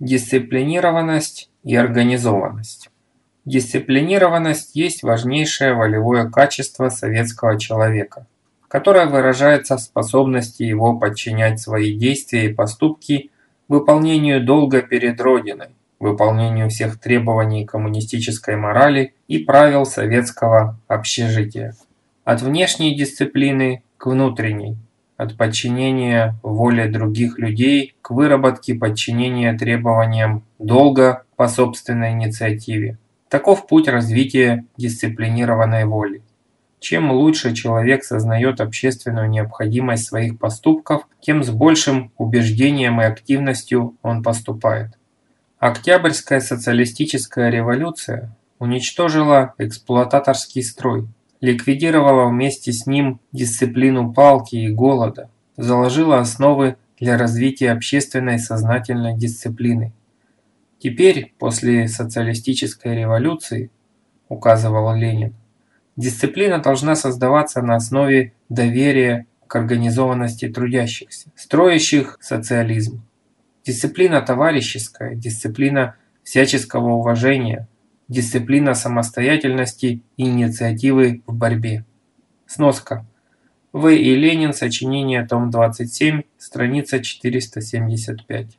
Дисциплинированность и организованность. Дисциплинированность есть важнейшее волевое качество советского человека, которое выражается в способности его подчинять свои действия и поступки выполнению долга перед Родиной, выполнению всех требований коммунистической морали и правил советского общежития. От внешней дисциплины к внутренней – от подчинения воле других людей к выработке подчинения требованиям долга по собственной инициативе. Таков путь развития дисциплинированной воли. Чем лучше человек сознает общественную необходимость своих поступков, тем с большим убеждением и активностью он поступает. Октябрьская социалистическая революция уничтожила эксплуататорский строй – ликвидировала вместе с ним дисциплину палки и голода, заложила основы для развития общественной сознательной дисциплины. Теперь, после социалистической революции, указывал Ленин, дисциплина должна создаваться на основе доверия к организованности трудящихся, строящих социализм. Дисциплина товарищеская, дисциплина всяческого уважения, Дисциплина самостоятельности и инициативы в борьбе. Сноска. В. и Ленин. Сочинение. Том 27. Страница 475.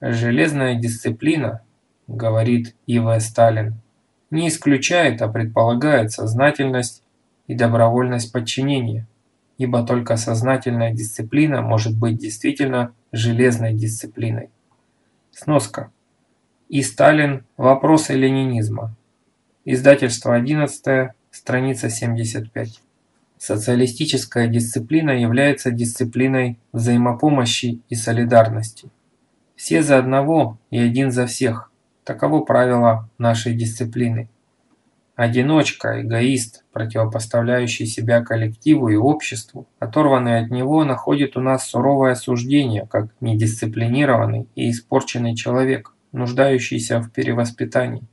Железная дисциплина, говорит И.В. Сталин, не исключает, а предполагает сознательность и добровольность подчинения, ибо только сознательная дисциплина может быть действительно железной дисциплиной. Сноска и Сталин. Вопросы ленинизма. Издательство 11, страница 75. Социалистическая дисциплина является дисциплиной взаимопомощи и солидарности. Все за одного и один за всех. Таково правило нашей дисциплины. Одиночка, эгоист, противопоставляющий себя коллективу и обществу, оторванный от него, находит у нас суровое осуждение, как недисциплинированный и испорченный человек нуждающийся в перевоспитании.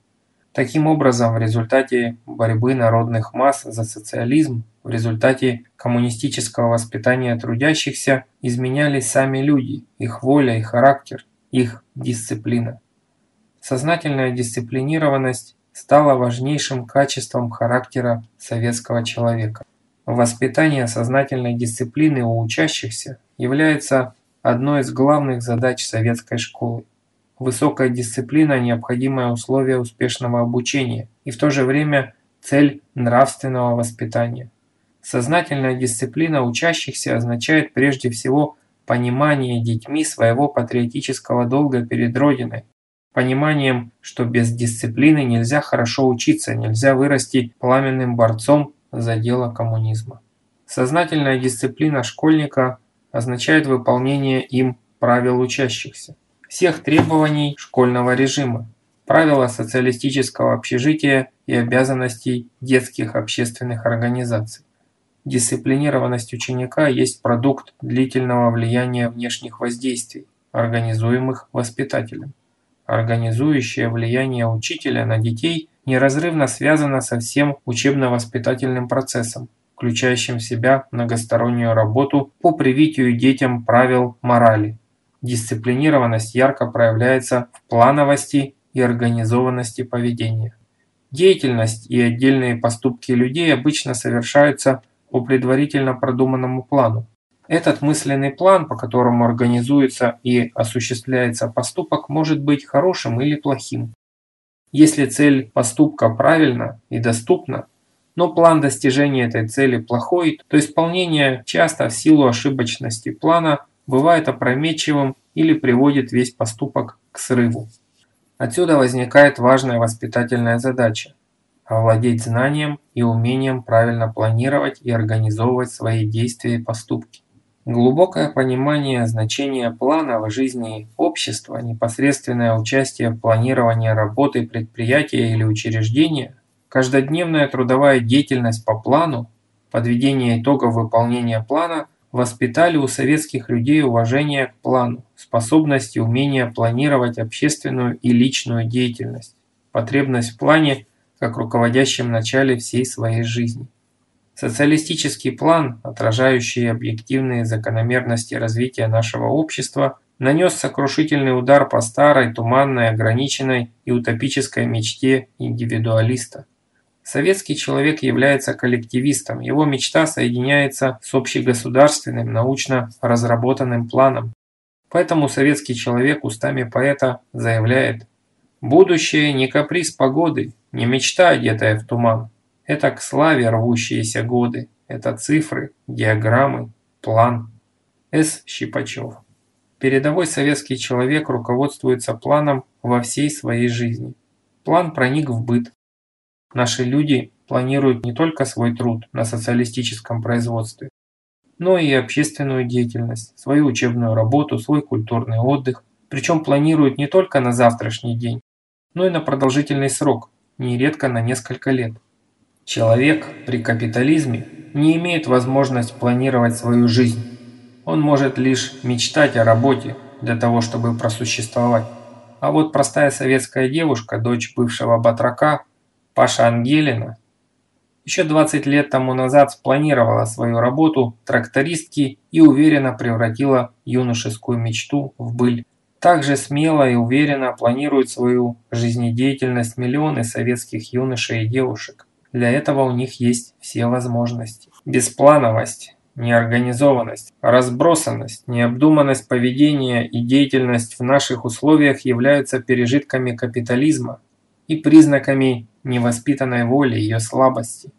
Таким образом, в результате борьбы народных масс за социализм, в результате коммунистического воспитания трудящихся изменялись сами люди, их воля и характер, их дисциплина. Сознательная дисциплинированность стала важнейшим качеством характера советского человека. Воспитание сознательной дисциплины у учащихся является одной из главных задач советской школы. Высокая дисциплина – необходимое условие успешного обучения и в то же время цель нравственного воспитания. Сознательная дисциплина учащихся означает прежде всего понимание детьми своего патриотического долга перед Родиной, пониманием, что без дисциплины нельзя хорошо учиться, нельзя вырасти пламенным борцом за дело коммунизма. Сознательная дисциплина школьника означает выполнение им правил учащихся всех требований школьного режима, правила социалистического общежития и обязанностей детских общественных организаций. Дисциплинированность ученика есть продукт длительного влияния внешних воздействий, организуемых воспитателем. Организующее влияние учителя на детей неразрывно связано со всем учебно-воспитательным процессом, включающим в себя многостороннюю работу по привитию детям правил морали, Дисциплинированность ярко проявляется в плановости и организованности поведения. Деятельность и отдельные поступки людей обычно совершаются по предварительно продуманному плану. Этот мысленный план, по которому организуется и осуществляется поступок, может быть хорошим или плохим. Если цель поступка правильна и доступна, но план достижения этой цели плохой, то исполнение часто в силу ошибочности плана бывает опрометчивым или приводит весь поступок к срыву. Отсюда возникает важная воспитательная задача – овладеть знанием и умением правильно планировать и организовывать свои действия и поступки. Глубокое понимание значения плана в жизни общества, непосредственное участие в планировании работы предприятия или учреждения, каждодневная трудовая деятельность по плану, подведение итогов выполнения плана – воспитали у советских людей уважение к плану, способность и умение планировать общественную и личную деятельность, потребность в плане как руководящем начале всей своей жизни. Социалистический план, отражающий объективные закономерности развития нашего общества, нанес сокрушительный удар по старой, туманной, ограниченной и утопической мечте индивидуалиста. Советский человек является коллективистом, его мечта соединяется с общегосударственным, научно разработанным планом. Поэтому советский человек устами поэта заявляет «Будущее не каприз погоды, не мечта, одетая в туман. Это к славе рвущиеся годы, это цифры, диаграммы, план». С. Щипачев Передовой советский человек руководствуется планом во всей своей жизни. План проник в быт, Наши люди планируют не только свой труд на социалистическом производстве, но и общественную деятельность, свою учебную работу, свой культурный отдых, причем планируют не только на завтрашний день, но и на продолжительный срок, нередко на несколько лет. Человек при капитализме не имеет возможность планировать свою жизнь. Он может лишь мечтать о работе для того, чтобы просуществовать. А вот простая советская девушка, дочь бывшего батрака, Паша Ангелина еще 20 лет тому назад спланировала свою работу трактористки и уверенно превратила юношескую мечту в быль. Также смело и уверенно планируют свою жизнедеятельность миллионы советских юношей и девушек. Для этого у них есть все возможности. Бесплановость, неорганизованность, разбросанность, необдуманность поведения и деятельность в наших условиях являются пережитками капитализма и признаками невоспитанной воли, ее слабости.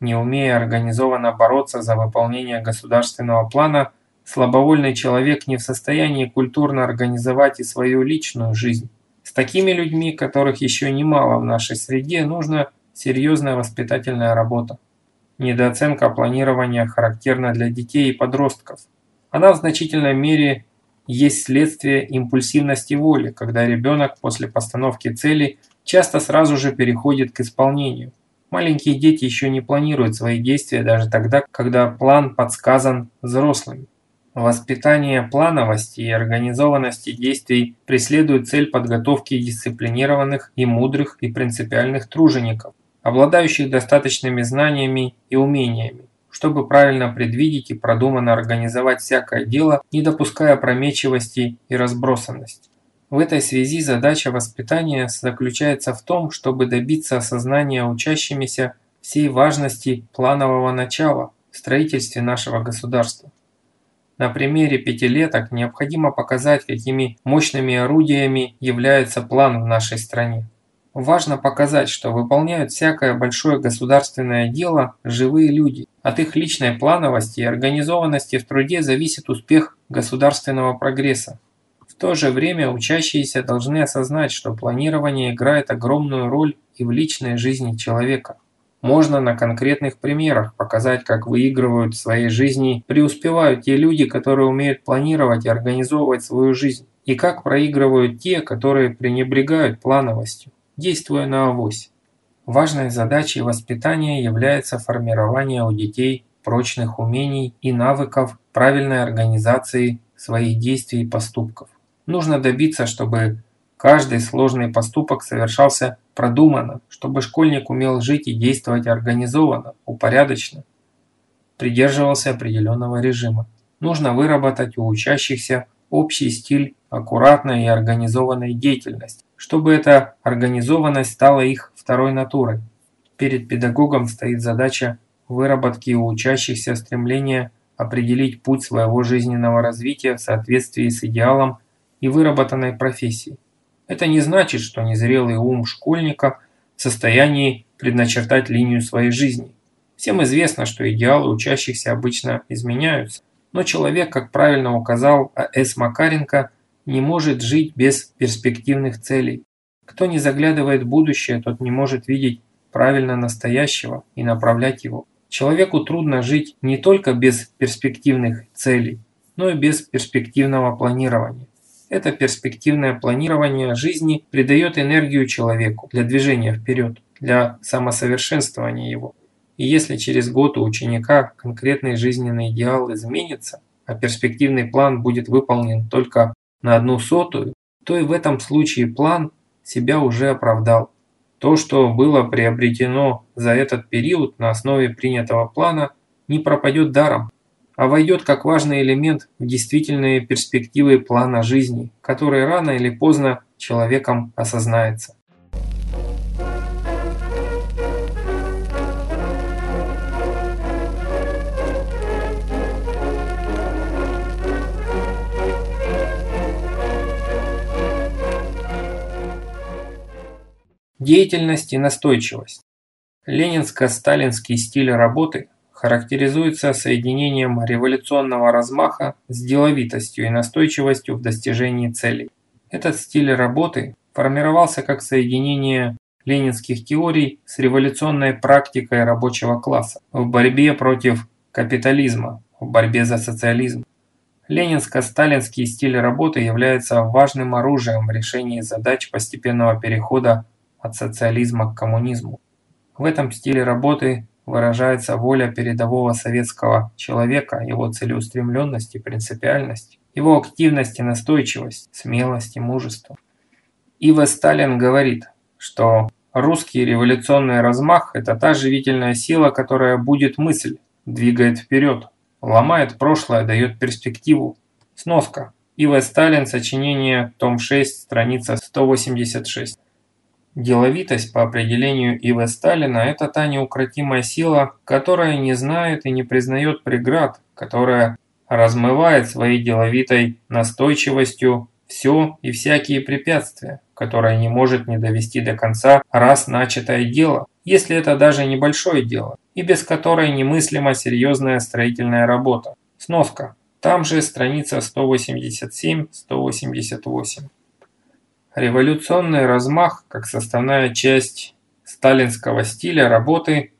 Не умея организованно бороться за выполнение государственного плана, слабовольный человек не в состоянии культурно организовать и свою личную жизнь. С такими людьми, которых еще немало в нашей среде, нужна серьезная воспитательная работа. Недооценка планирования характерна для детей и подростков. Она в значительной мере есть следствие импульсивности воли, когда ребенок после постановки цели часто сразу же переходит к исполнению. Маленькие дети еще не планируют свои действия даже тогда, когда план подсказан взрослыми. Воспитание плановости и организованности действий преследует цель подготовки дисциплинированных и мудрых и принципиальных тружеников, обладающих достаточными знаниями и умениями, чтобы правильно предвидеть и продуманно организовать всякое дело, не допуская опрометчивости и разбросанности. В этой связи задача воспитания заключается в том, чтобы добиться осознания учащимися всей важности планового начала в строительстве нашего государства. На примере пятилеток необходимо показать, какими мощными орудиями является план в нашей стране. Важно показать, что выполняют всякое большое государственное дело живые люди. От их личной плановости и организованности в труде зависит успех государственного прогресса. В то же время учащиеся должны осознать, что планирование играет огромную роль и в личной жизни человека. Можно на конкретных примерах показать, как выигрывают в своей жизни, преуспевают те люди, которые умеют планировать и организовывать свою жизнь, и как проигрывают те, которые пренебрегают плановостью действуя на авось. Важной задачей воспитания является формирование у детей прочных умений и навыков правильной организации своих действий и поступков. Нужно добиться, чтобы каждый сложный поступок совершался продуманно, чтобы школьник умел жить и действовать организованно, упорядоченно, придерживался определенного режима. Нужно выработать у учащихся общий стиль аккуратной и организованной деятельности, чтобы эта организованность стала их второй натурой. Перед педагогом стоит задача выработки у учащихся стремления определить путь своего жизненного развития в соответствии с идеалом и выработанной профессией. Это не значит, что незрелый ум школьника в состоянии предначертать линию своей жизни. Всем известно, что идеалы учащихся обычно изменяются, но человек, как правильно указал А.С. Макаренко, не может жить без перспективных целей. Кто не заглядывает в будущее, тот не может видеть правильно настоящего и направлять его. Человеку трудно жить не только без перспективных целей, но и без перспективного планирования. Это перспективное планирование жизни придает энергию человеку для движения вперед, для самосовершенствования его. И если через год у ученика конкретный жизненный идеал изменится, а перспективный план будет выполнен только на одну сотую, то и в этом случае план себя уже оправдал. То, что было приобретено за этот период на основе принятого плана, не пропадет даром. а войдет как важный элемент в действительные перспективы плана жизни, который рано или поздно человеком осознается. Деятельность и настойчивость. Ленинско-сталинский стиль работы характеризуется соединением революционного размаха с деловитостью и настойчивостью в достижении целей. Этот стиль работы формировался как соединение ленинских теорий с революционной практикой рабочего класса в борьбе против капитализма, в борьбе за социализм. Ленинско-сталинский стиль работы является важным оружием в решении задач постепенного перехода от социализма к коммунизму. В этом стиле работы выражается воля передового советского человека, его целеустремленность и принципиальность, его активность и настойчивость, смелость и мужество. Ива Сталин говорит, что русский революционный размах – это та живительная сила, которая будет мысль, двигает вперед, ломает прошлое, дает перспективу. Сноска. Ива Сталин, сочинение, том 6, страница 186. Деловитость по определению И.В. Сталина – это та неукротимая сила, которая не знает и не признает преград, которая размывает своей деловитой настойчивостью все и всякие препятствия, которая не может не довести до конца раз начатое дело, если это даже небольшое дело, и без которой немыслима серьезная строительная работа. Сноска. Там же страница 187-188. Революционный размах, как составная часть сталинского стиля работы,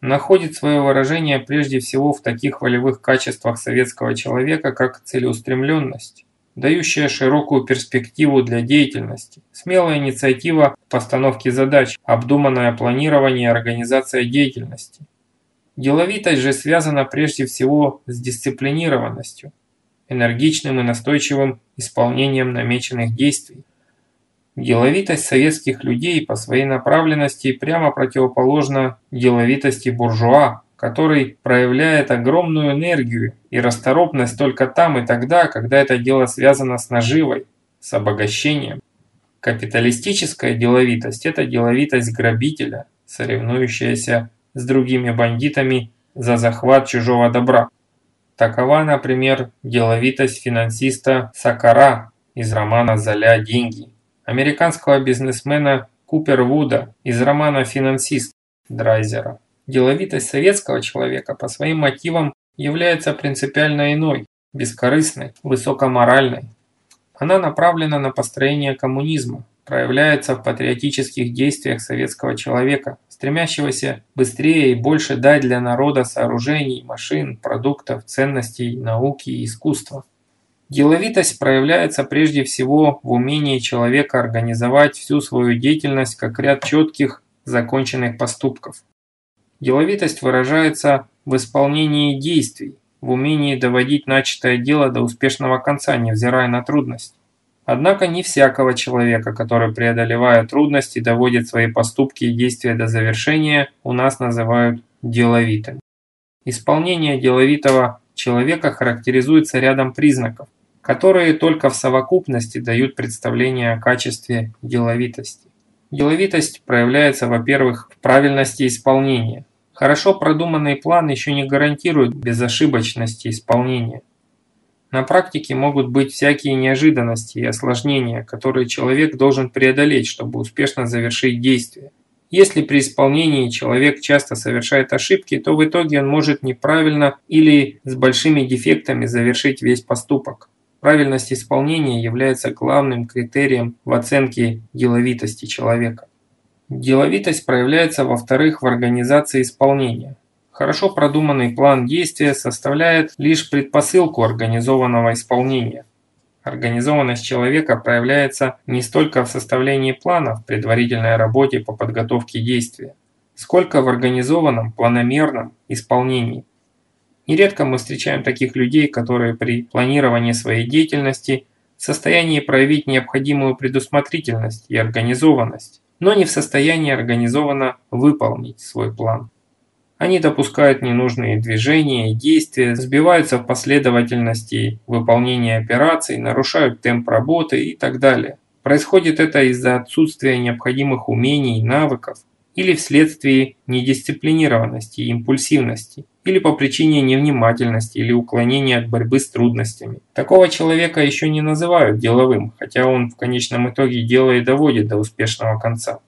находит свое выражение прежде всего в таких волевых качествах советского человека, как целеустремленность, дающая широкую перспективу для деятельности, смелая инициатива в постановке задач, обдуманное планирование и организация деятельности. Деловитость же связана прежде всего с дисциплинированностью, энергичным и настойчивым исполнением намеченных действий, Деловитость советских людей по своей направленности прямо противоположна деловитости буржуа, который проявляет огромную энергию и расторопность только там и тогда, когда это дело связано с наживой, с обогащением. Капиталистическая деловитость – это деловитость грабителя, соревнующаяся с другими бандитами за захват чужого добра. Такова, например, деловитость финансиста Сакара из романа «Золя деньги» американского бизнесмена Купер Вуда из романа «Финансист» Драйзера. Деловитость советского человека по своим мотивам является принципиально иной, бескорыстной, высокоморальной. Она направлена на построение коммунизма, проявляется в патриотических действиях советского человека, стремящегося быстрее и больше дать для народа сооружений, машин, продуктов, ценностей, науки и искусства. Деловитость проявляется прежде всего в умении человека организовать всю свою деятельность как ряд четких, законченных поступков. Деловитость выражается в исполнении действий, в умении доводить начатое дело до успешного конца, невзирая на трудности. Однако не всякого человека, который, преодолевая трудности, доводит свои поступки и действия до завершения, у нас называют деловитым. Исполнение деловитого человека характеризуется рядом признаков, которые только в совокупности дают представление о качестве деловитости. Деловитость проявляется, во-первых, в правильности исполнения. Хорошо продуманный план еще не гарантирует безошибочности исполнения. На практике могут быть всякие неожиданности и осложнения, которые человек должен преодолеть, чтобы успешно завершить действие. Если при исполнении человек часто совершает ошибки, то в итоге он может неправильно или с большими дефектами завершить весь поступок. Правильность исполнения является главным критерием в оценке деловитости человека. Деловитость проявляется, во-вторых, в организации исполнения. Хорошо продуманный план действия составляет лишь предпосылку организованного исполнения. Организованность человека проявляется не столько в составлении плана в предварительной работе по подготовке действия, сколько в организованном планомерном исполнении. Нередко мы встречаем таких людей, которые при планировании своей деятельности в состоянии проявить необходимую предусмотрительность и организованность, но не в состоянии организованно выполнить свой план. Они допускают ненужные движения и действия, сбиваются в последовательности выполнения операций, нарушают темп работы и так далее. Происходит это из-за отсутствия необходимых умений и навыков, или вследствие недисциплинированности и импульсивности, или по причине невнимательности или уклонения от борьбы с трудностями. Такого человека еще не называют деловым, хотя он в конечном итоге дело и доводит до успешного конца.